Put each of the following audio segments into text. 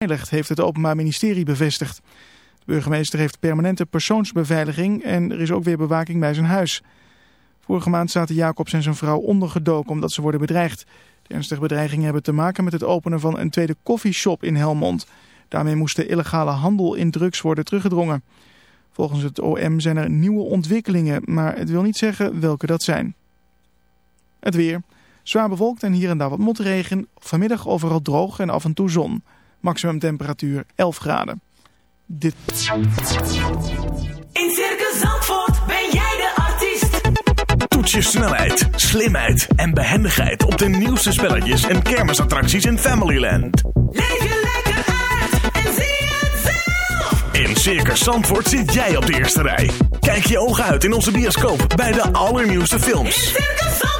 beveiligd, heeft het Openbaar Ministerie bevestigd. De burgemeester heeft permanente persoonsbeveiliging en er is ook weer bewaking bij zijn huis. Vorige maand zaten Jacobs en zijn vrouw ondergedoken omdat ze worden bedreigd. De ernstige bedreigingen hebben te maken met het openen van een tweede koffieshop in Helmond. Daarmee moest de illegale handel in drugs worden teruggedrongen. Volgens het OM zijn er nieuwe ontwikkelingen, maar het wil niet zeggen welke dat zijn. Het weer. Zwaar bewolkt en hier en daar wat motregen. Vanmiddag overal droog en af en toe zon. Maximum temperatuur 11 graden. Dit. In Circus Zandvoort ben jij de artiest. Toets je snelheid, slimheid en behendigheid op de nieuwste spelletjes en kermisattracties in Familyland. Leef je lekker uit en zie het zelf. In Circus Zandvoort zit jij op de eerste rij. Kijk je ogen uit in onze bioscoop bij de allernieuwste In films. Circus Zandvoort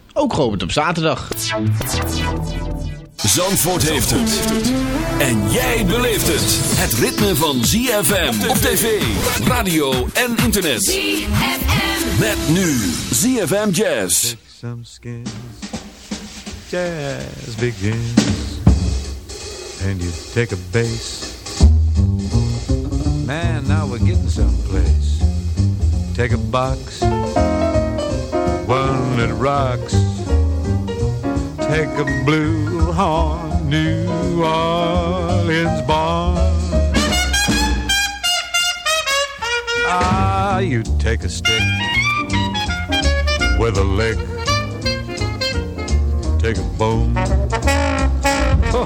ook geopend op zaterdag. Zandvoort heeft het. En jij beleeft het. Het ritme van ZFM op tv, radio en internet. ZFM. Met nu ZFM Jazz. some skins. Jazz begins, and you take a bass. Man, now we're getting someplace. Take a box, one that rocks. Take a blue horn, New Orleans born. Ah, you take a stick with a lick. Take a bone. Ho,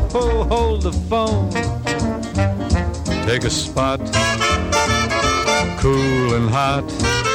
hold the phone. Take a spot. Cool and hot.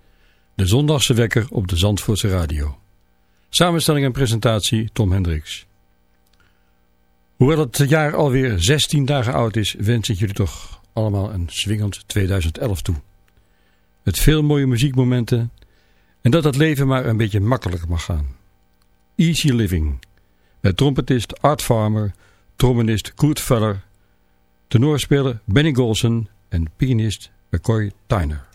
De zondagse wekker op de Zandvoortse radio. Samenstelling en presentatie Tom Hendricks. Hoewel het jaar alweer 16 dagen oud is, wens ik jullie toch allemaal een swingend 2011 toe. Met veel mooie muziekmomenten en dat het leven maar een beetje makkelijker mag gaan. Easy Living. Met trompetist Art Farmer, trombonist Kurt Feller, tenorspeler Benny Golson en pianist McCoy Tyner.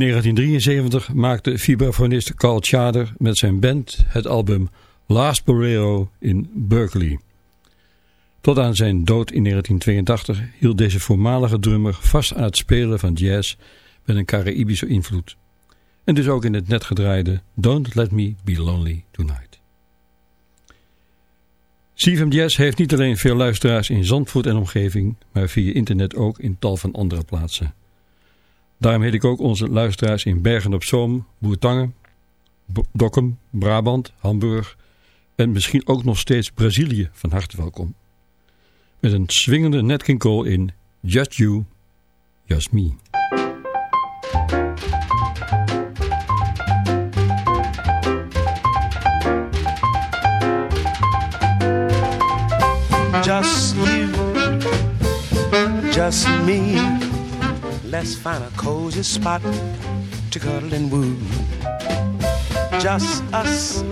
1973 maakte vibrafonist Carl Tjader met zijn band het album Last Bolero in Berkeley. Tot aan zijn dood in 1982 hield deze voormalige drummer vast aan het spelen van jazz met een Caraïbische invloed. En dus ook in het net gedraaide Don't Let Me Be Lonely Tonight. CFM Jazz heeft niet alleen veel luisteraars in Zandvoort en omgeving, maar via internet ook in tal van andere plaatsen. Daarom heet ik ook onze luisteraars in Bergen op Zoom, Boertangen, Dokkum, Brabant, Hamburg en misschien ook nog steeds Brazilië van harte welkom. Met een swingende Cole in Just You, Just Me. Just you, just me. Let's find a cozy spot to cuddle and woo. Just us,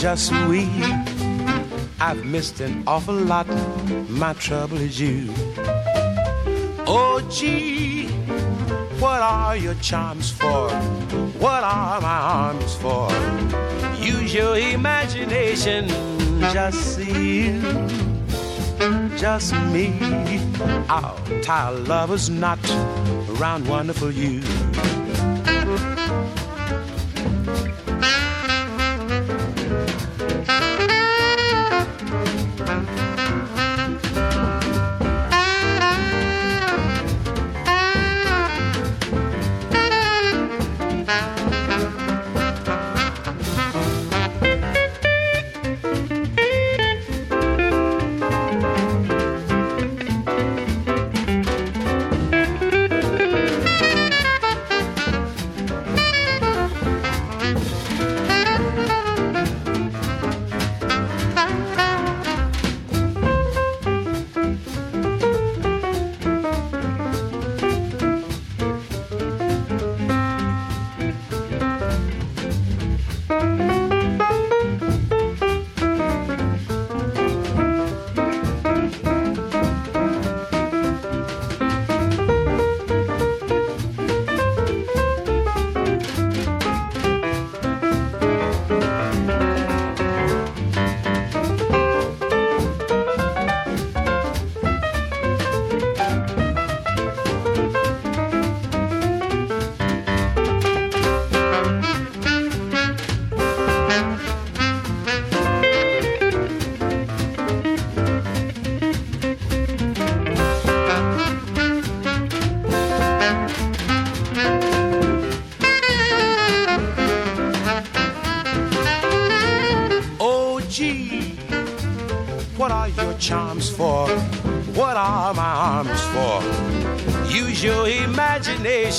just we. I've missed an awful lot. My trouble is you. Oh, gee, what are your charms for? What are my arms for? Use your imagination, just see you, just me. Tie a lover's knot around wonderful you.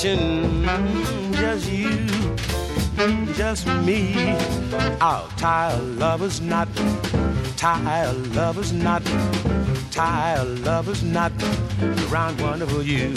Just you, just me. I'll tie a lover's knot, tie a lover's knot, tie a lover's knot around wonderful you.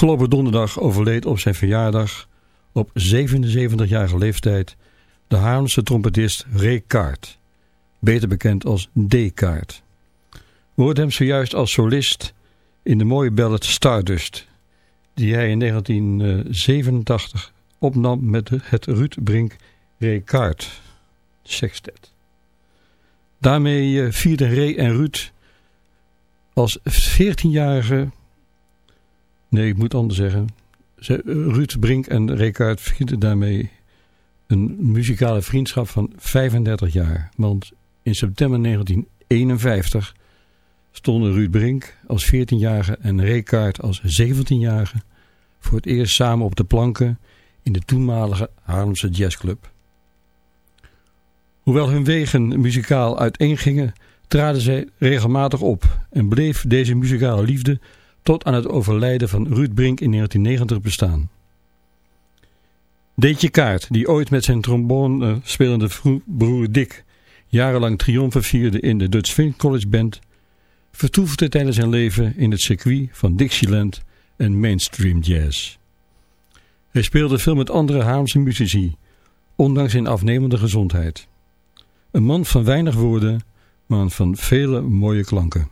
Afgelopen donderdag overleed op zijn verjaardag op 77-jarige leeftijd de Haarlemse trompetist Ray Kaart, beter bekend als. We hoorden hem zojuist als solist in de mooie ballad Stardust, die hij in 1987 opnam met het Ruud Brink Ray Kaart sextet. Daarmee eh, vierden Ray en Ruud als 14-jarige, nee ik moet anders zeggen, Ruud Brink en Ray Kaart vierden daarmee een muzikale vriendschap van 35 jaar. Want in september 1951 stonden Ruud Brink als 14-jarige en Ray Kaart als 17-jarige voor het eerst samen op de planken in de toenmalige Haarlemse jazzclub. Hoewel hun wegen muzikaal uiteengingen, traden zij regelmatig op en bleef deze muzikale liefde tot aan het overlijden van Ruud Brink in 1990 bestaan. Deetje Kaart, die ooit met zijn trombone eh, spelende broer Dick jarenlang triomfen vierde in de Dutch Swing College Band, vertoefde tijdens zijn leven in het circuit van Dixieland en mainstream jazz. Hij speelde veel met andere Haamse muzici, ondanks zijn afnemende gezondheid. Een man van weinig woorden, maar van vele mooie klanken.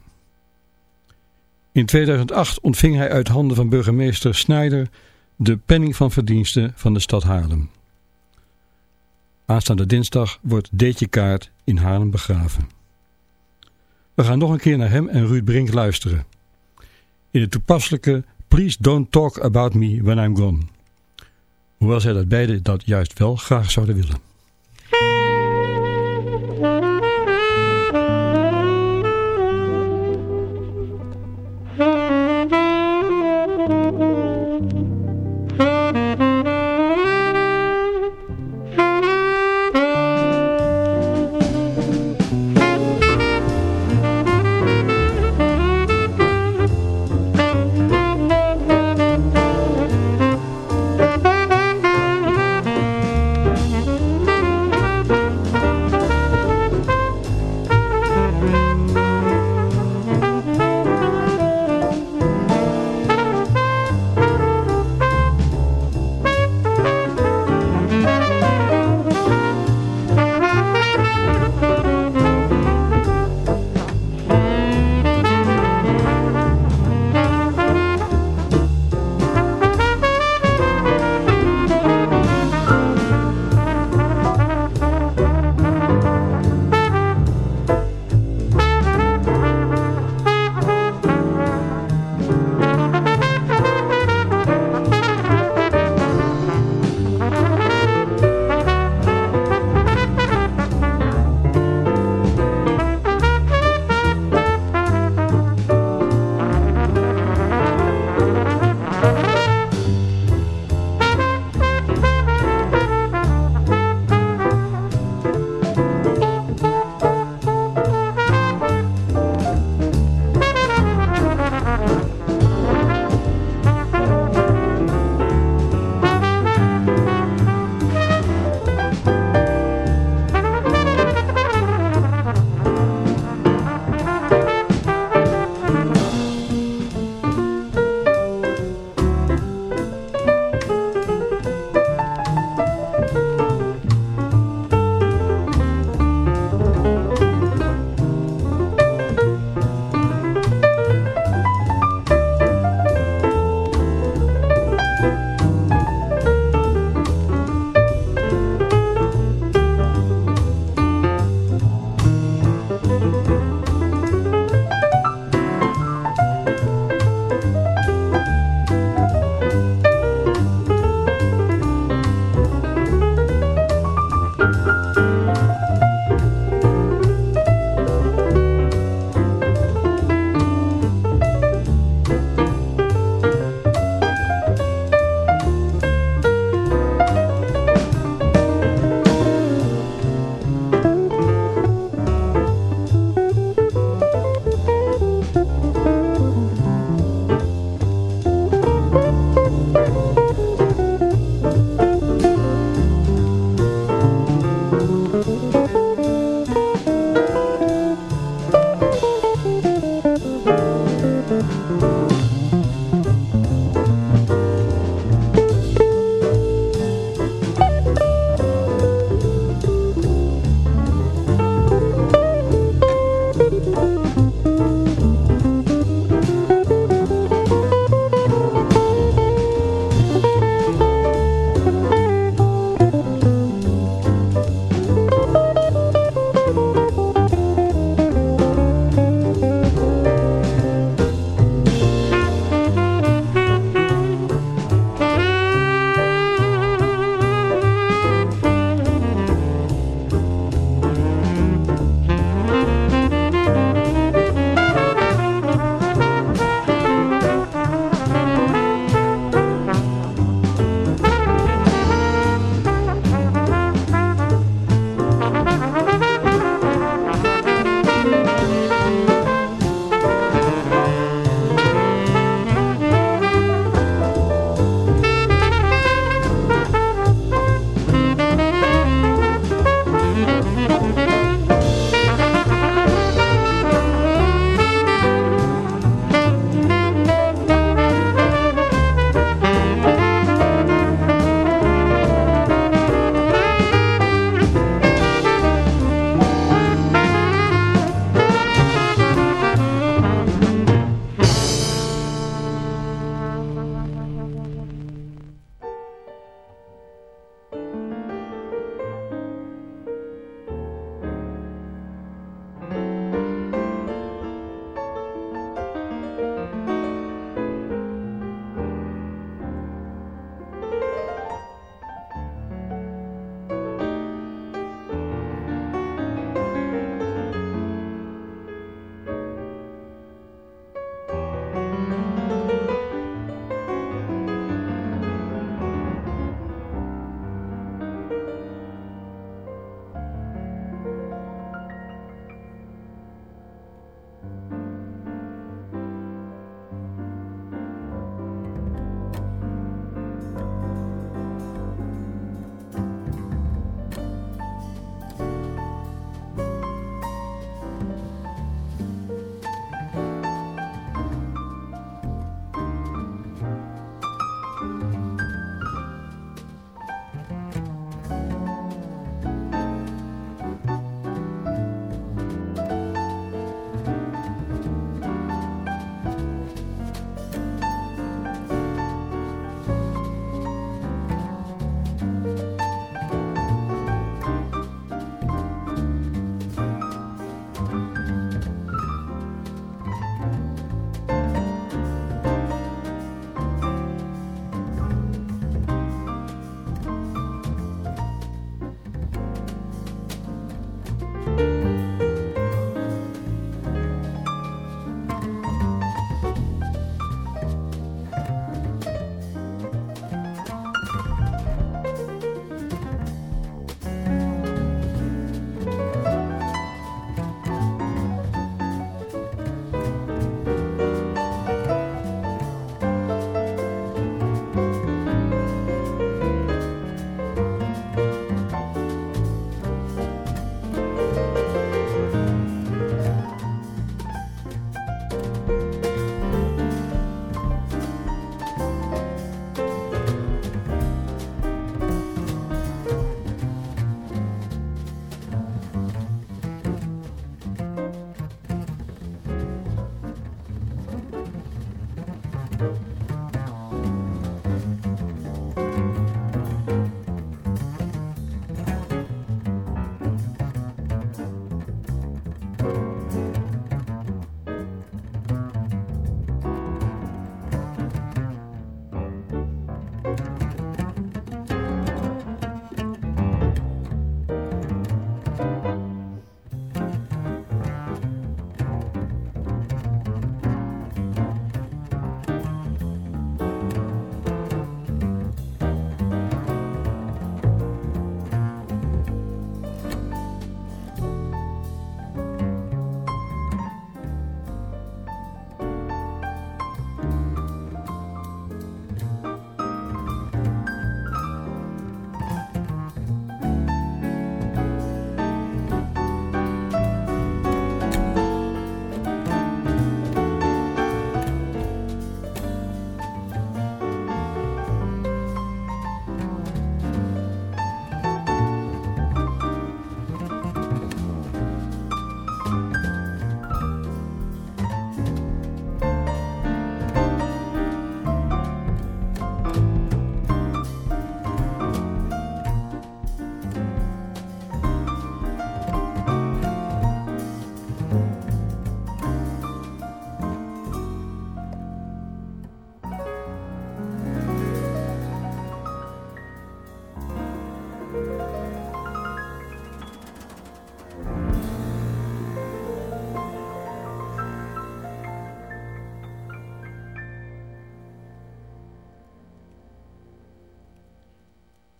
In 2008 ontving hij uit handen van burgemeester Snijder de penning van verdiensten van de stad Haarlem. Aanstaande dinsdag wordt Deetje Kaart in Haarlem begraven. We gaan nog een keer naar hem en Ruud Brink luisteren. In het toepasselijke Please Don't Talk About Me When I'm Gone. Hoewel zij dat beide dat juist wel graag zouden willen.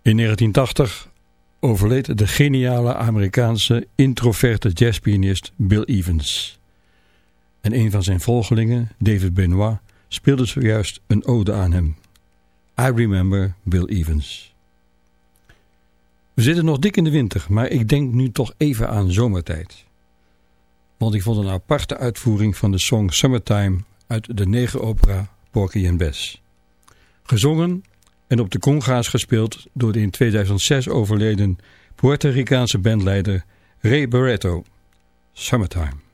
In 1980 overleed de geniale Amerikaanse introverte jazzpianist Bill Evans. En een van zijn volgelingen, David Benoit, speelde zojuist een ode aan hem. I Remember Bill Evans. We zitten nog dik in de winter, maar ik denk nu toch even aan zomertijd. Want ik vond een aparte uitvoering van de song Summertime uit de negen opera Porky and Bess. Gezongen en op de conga's gespeeld door de in 2006 overleden Puerto Ricaanse bandleider Ray Barretto. Summertime.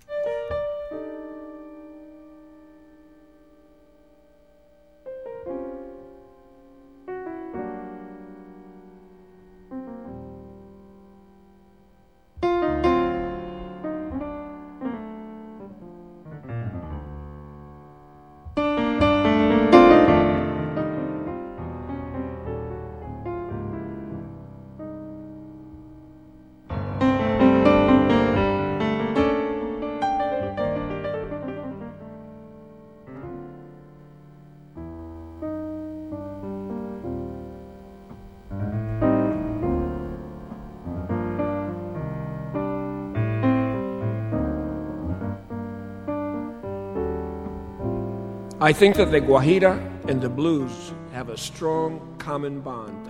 I think that the Guajira and the blues have a strong common bond.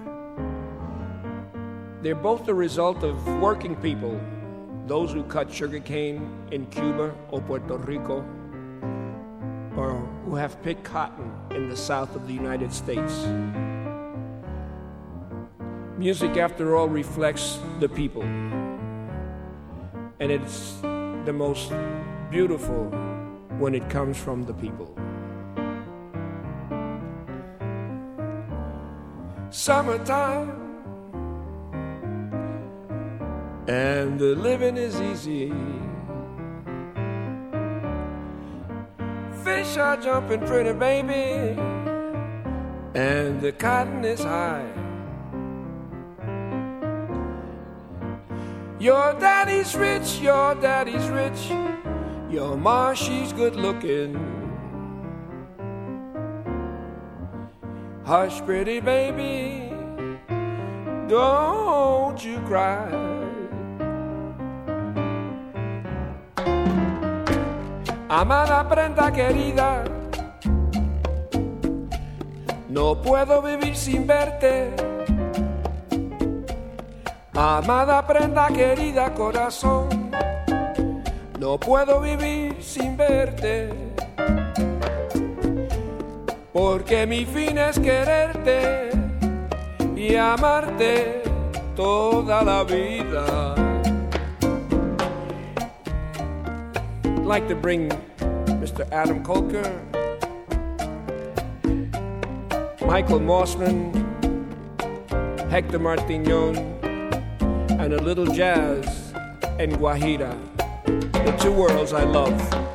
They're both the result of working people, those who cut sugarcane in Cuba or Puerto Rico, or who have picked cotton in the south of the United States. Music, after all, reflects the people, and it's the most beautiful when it comes from the people. Summertime and the living is easy. Fish are jumping pretty, baby, and the cotton is high. Your daddy's rich, your daddy's rich, your ma, she's good looking. Hush, pretty baby, don't you cry. Amada prenda querida, no puedo vivir sin verte. Amada prenda querida corazón, no puedo vivir sin verte porque mi fin es quererte y amarte toda la vida. I'd like to bring Mr. Adam Kolker, Michael Mossman, Hector Martignon, and a little jazz and Guajira, the two worlds I love.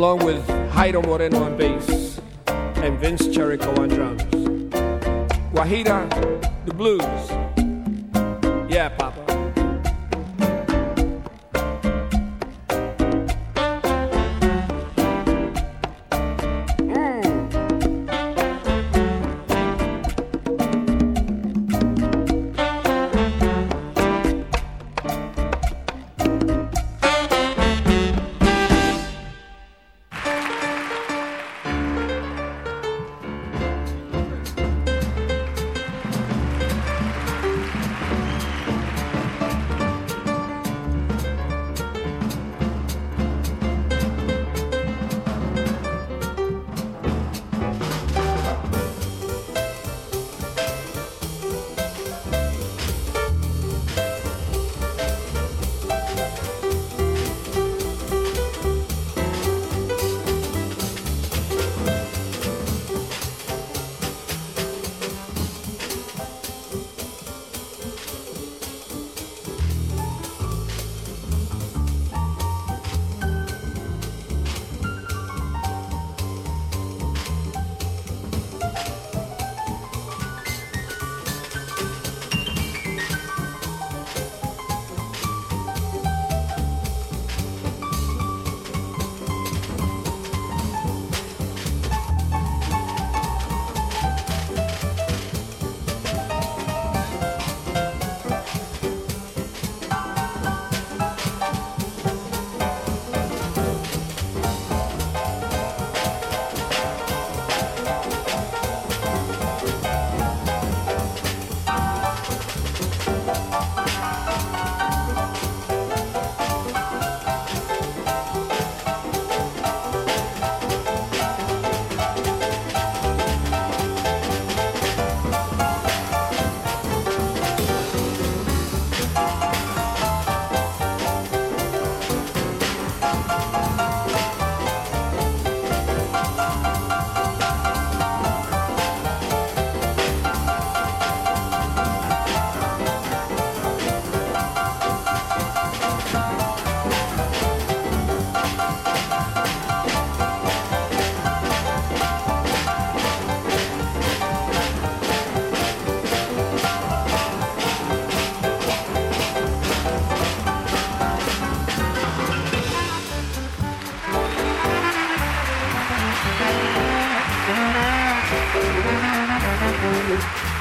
Along with Jairo Moreno on bass and Vince Cherico on drums. Guajira, the blues.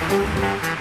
Música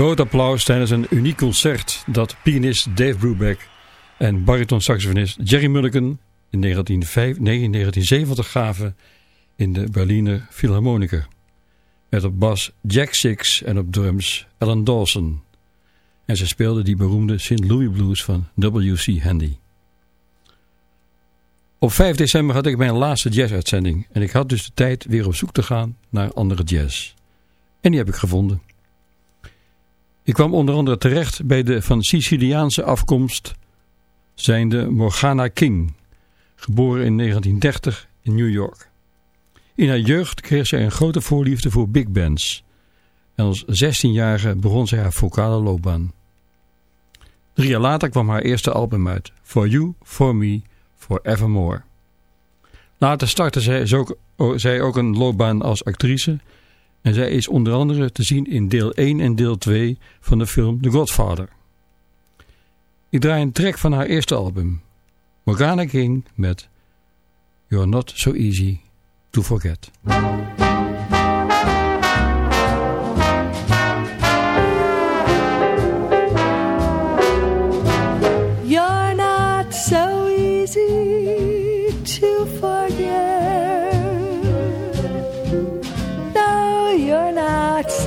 Groot applaus tijdens een uniek concert dat pianist Dave Brubeck en bariton-saxofonist Jerry Mulligan in 1970 gaven in de Berliner Philharmoniker. Met op bas Jack Six en op drums Alan Dawson. En ze speelden die beroemde St. Louis Blues van W.C. Handy. Op 5 december had ik mijn laatste jazz-uitzending en ik had dus de tijd weer op zoek te gaan naar andere jazz. En die heb ik gevonden. Ik kwam onder andere terecht bij de van Siciliaanse afkomst zijnde Morgana King, geboren in 1930 in New York. In haar jeugd kreeg zij een grote voorliefde voor big bands en als 16-jarige begon zij haar vocale loopbaan. Drie jaar later kwam haar eerste album uit, For You, For Me, Forevermore. Later startte zij ook, zij ook een loopbaan als actrice en zij is onder andere te zien in deel 1 en deel 2 van de film The Godfather. Ik draai een track van haar eerste album, Morgana King met You're Not So Easy To Forget.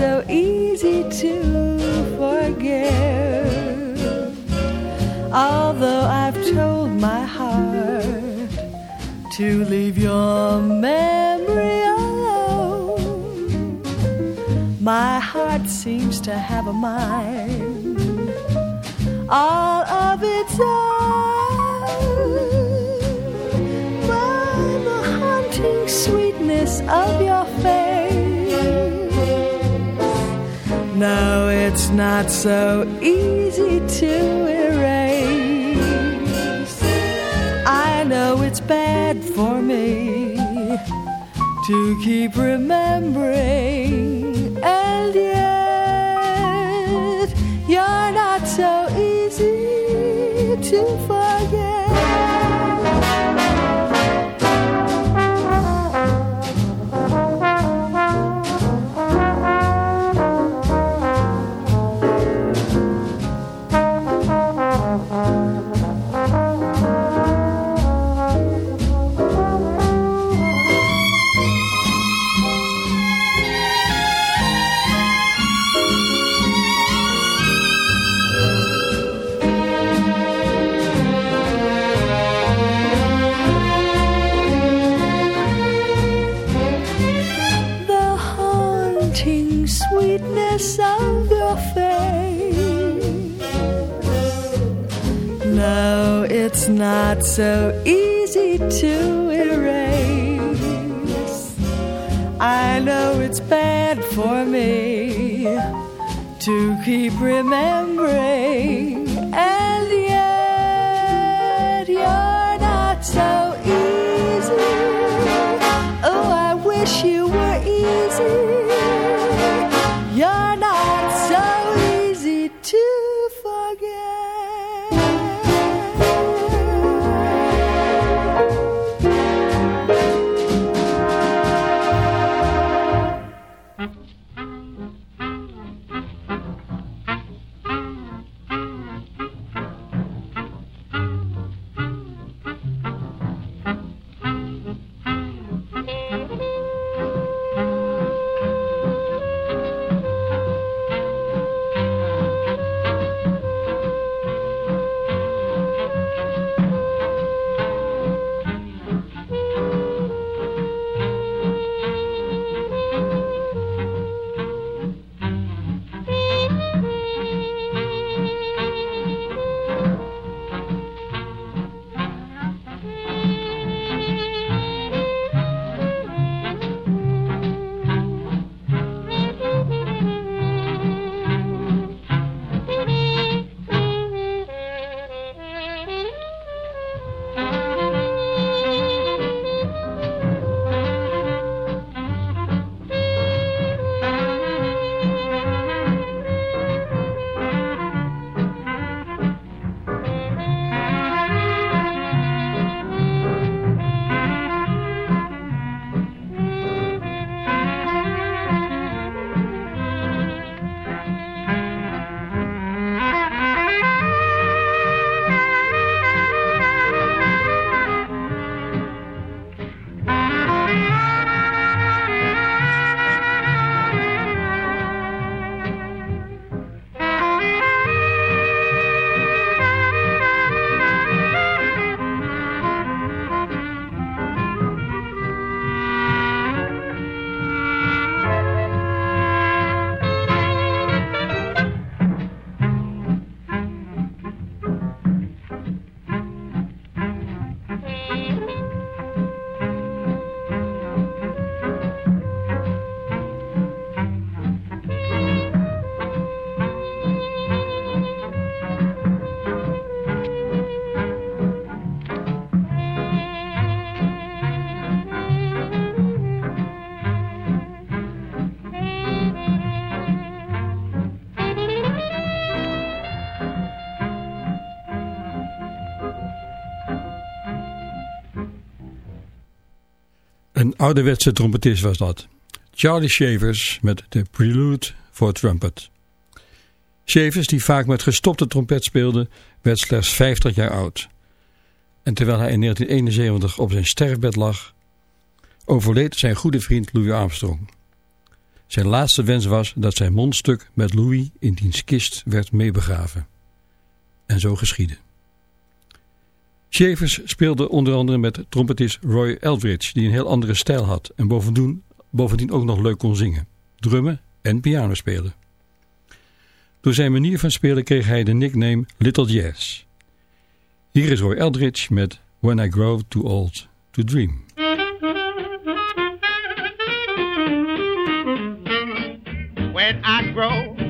So easy to forget. Although I've told my heart to leave your memory alone, my heart seems to have a mind all of its own. By the haunting sweetness of your face. No, it's not so easy to erase. I know it's bad for me to keep remembering, and yet you're not so easy to forget. So easy to erase. I know it's bad for me to keep remembering, and yet you're not so ouderwetse trompetist was dat. Charlie Shavers met de Prelude voor Trumpet. Shavers, die vaak met gestopte trompet speelde, werd slechts 50 jaar oud. En terwijl hij in 1971 op zijn sterfbed lag, overleed zijn goede vriend Louis Armstrong. Zijn laatste wens was dat zijn mondstuk met Louis in diens kist werd meebegraven. En zo geschiedde. Shavers speelde onder andere met trompetist Roy Eldridge, die een heel andere stijl had en bovendien, bovendien ook nog leuk kon zingen, drummen en piano spelen. Door zijn manier van spelen kreeg hij de nickname Little Jazz. Hier is Roy Eldridge met When I Grow Too Old to Dream. when I grow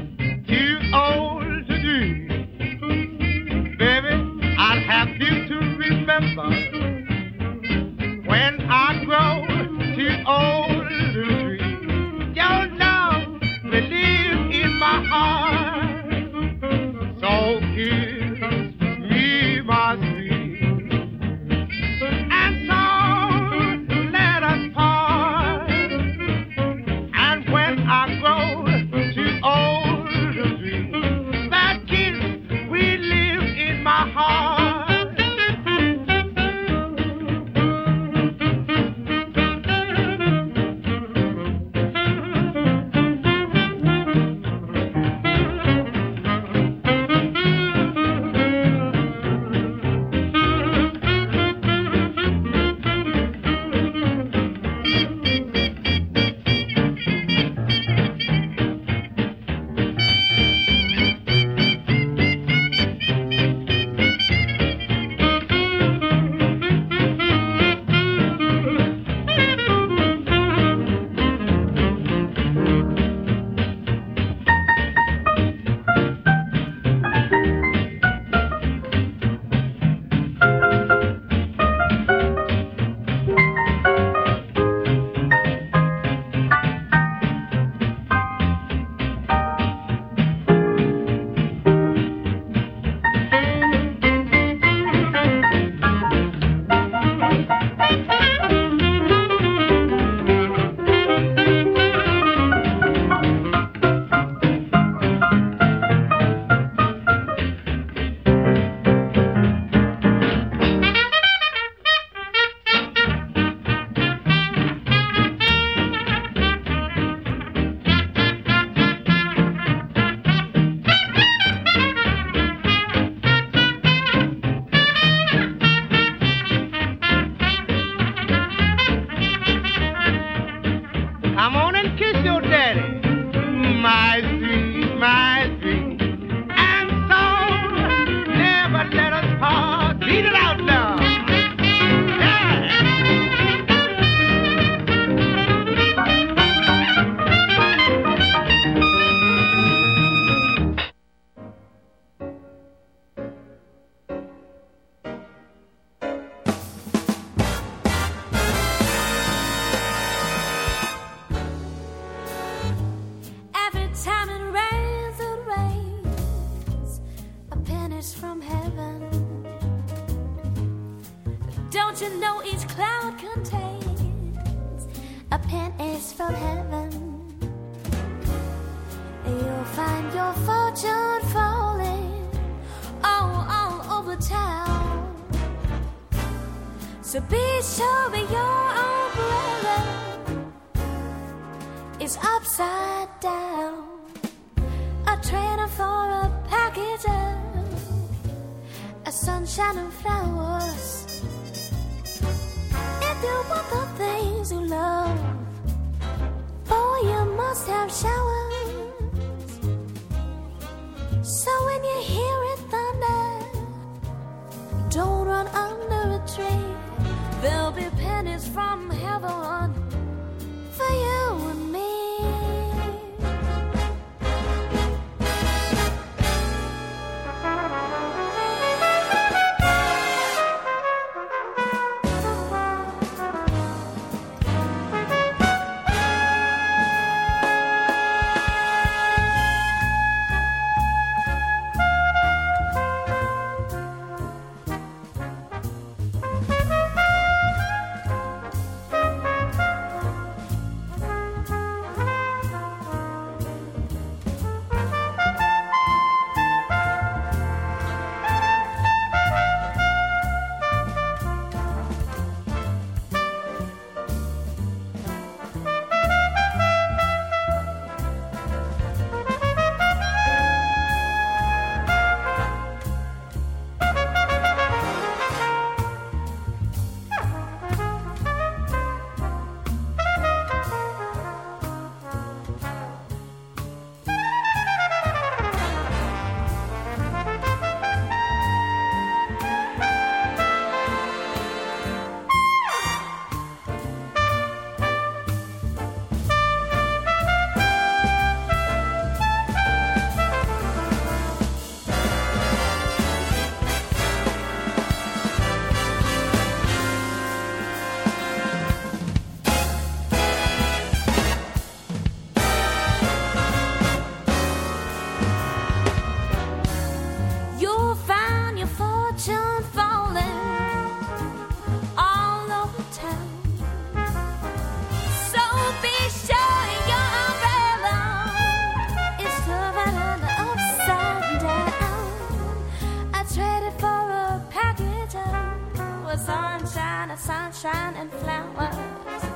sunshine and flowers.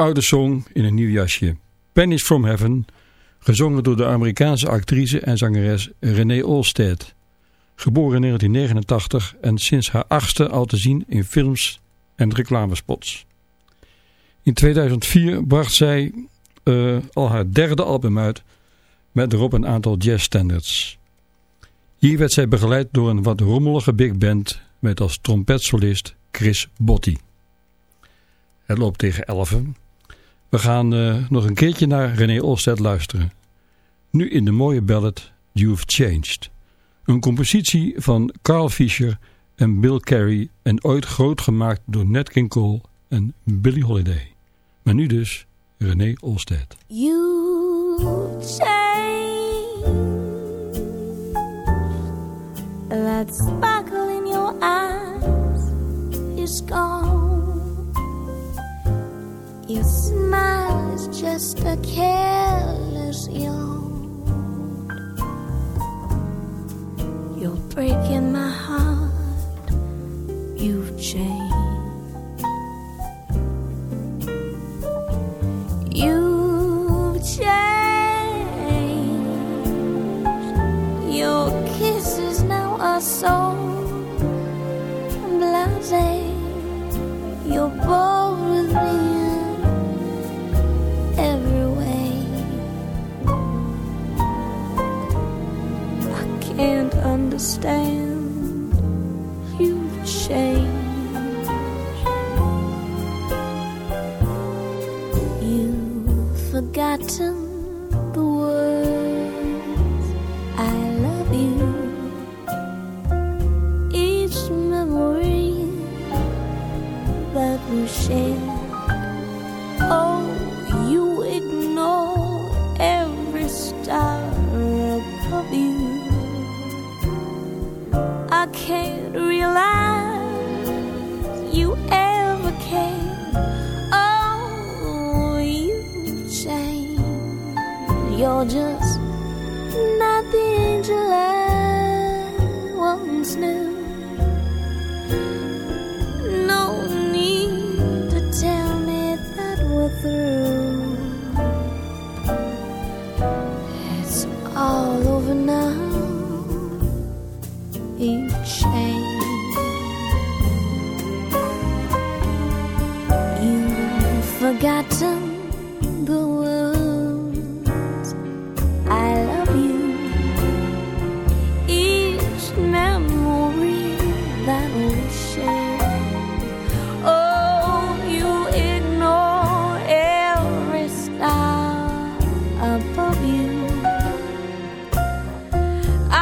Oeroude song in een nieuw jasje. Pennies from Heaven, gezongen door de Amerikaanse actrice en zangeres Renee Olstead. Geboren in 1989 en sinds haar achtste al te zien in films en reclamespots. In 2004 bracht zij eh, al haar derde album uit met erop een aantal jazzstandards. Hier werd zij begeleid door een wat rommelige big band met als trompetsolist Chris Botti. Het loopt tegen 11. We gaan eh, nog een keertje naar René Olstead luisteren. Nu in de mooie ballad You've Changed. Een compositie van Carl Fischer en Bill Carey en ooit groot gemaakt door Nat King Cole en Billie Holiday. Maar nu dus René Olstead. You change that sparkle in your eyes is gone. Your smile is just a careless yawn. You're breaking my heart. You've changed. You've changed. Your kisses now are so blase. You're bold understand.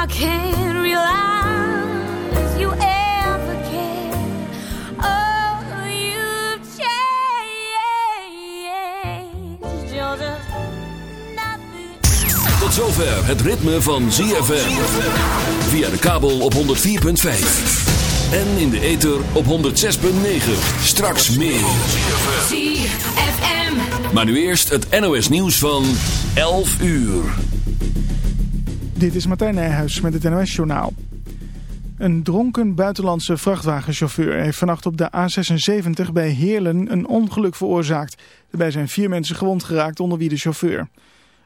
I can't realize you ever. Oh, you've changed. You're just Tot zover het ritme van ZFM. Via de kabel op 104.5. En in de ether op 106.9. Straks meer. ZFM. Maar nu eerst het NOS nieuws van 11 uur. Dit is Martijn Nijhuis met het NOS-journaal. Een dronken buitenlandse vrachtwagenchauffeur heeft vannacht op de A76 bij Heerlen een ongeluk veroorzaakt. Daarbij zijn vier mensen gewond geraakt, onder wie de chauffeur.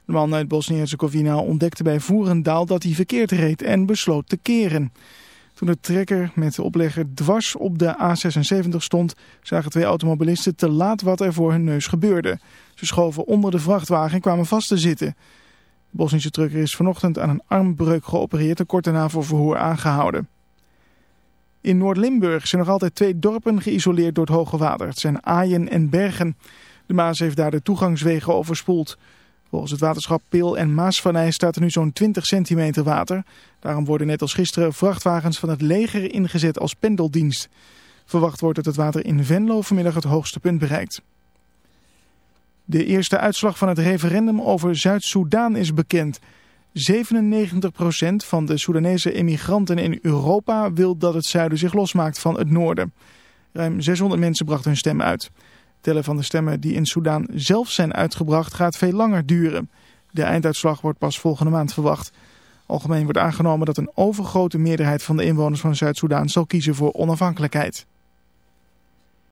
De man uit Bosnië-Herzegovina ontdekte bij Voerendaal dat hij verkeerd reed en besloot te keren. Toen de trekker met de oplegger dwars op de A76 stond, zagen twee automobilisten te laat wat er voor hun neus gebeurde. Ze schoven onder de vrachtwagen en kwamen vast te zitten. De Bosnische trucker is vanochtend aan een armbreuk geopereerd en kort daarna voor verhoor aangehouden. In Noord-Limburg zijn nog altijd twee dorpen geïsoleerd door het hoge water. Het zijn Aaien en Bergen. De Maas heeft daar de toegangswegen overspoeld. Volgens het waterschap Peel en Maasvallei staat er nu zo'n 20 centimeter water. Daarom worden net als gisteren vrachtwagens van het leger ingezet als pendeldienst. Verwacht wordt dat het water in Venlo vanmiddag het hoogste punt bereikt. De eerste uitslag van het referendum over Zuid-Soedan is bekend. 97% van de Soedanese emigranten in Europa wil dat het zuiden zich losmaakt van het noorden. Ruim 600 mensen brachten hun stem uit. Tellen van de stemmen die in Soedan zelf zijn uitgebracht gaat veel langer duren. De einduitslag wordt pas volgende maand verwacht. Algemeen wordt aangenomen dat een overgrote meerderheid van de inwoners van Zuid-Soedan zal kiezen voor onafhankelijkheid.